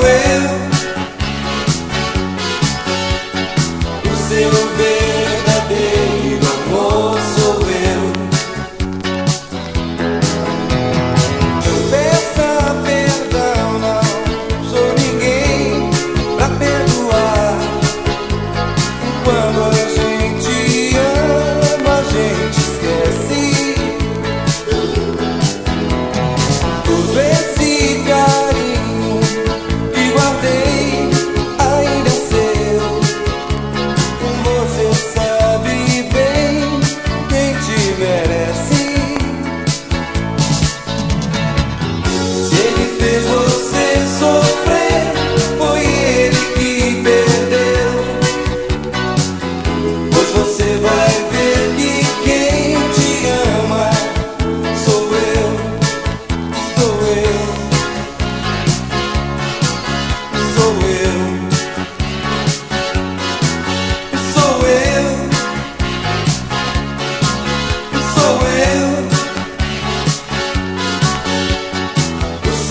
with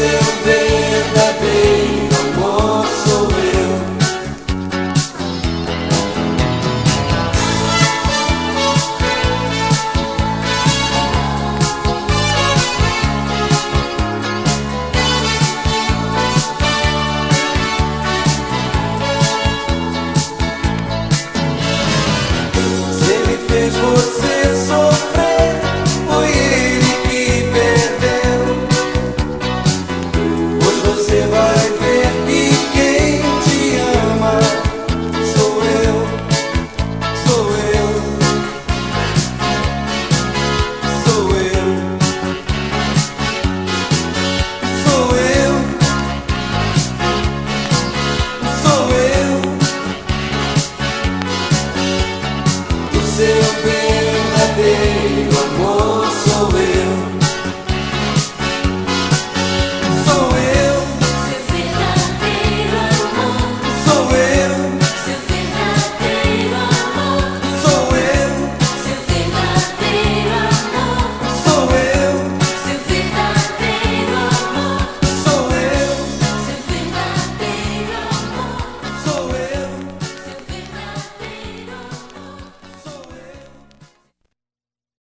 will be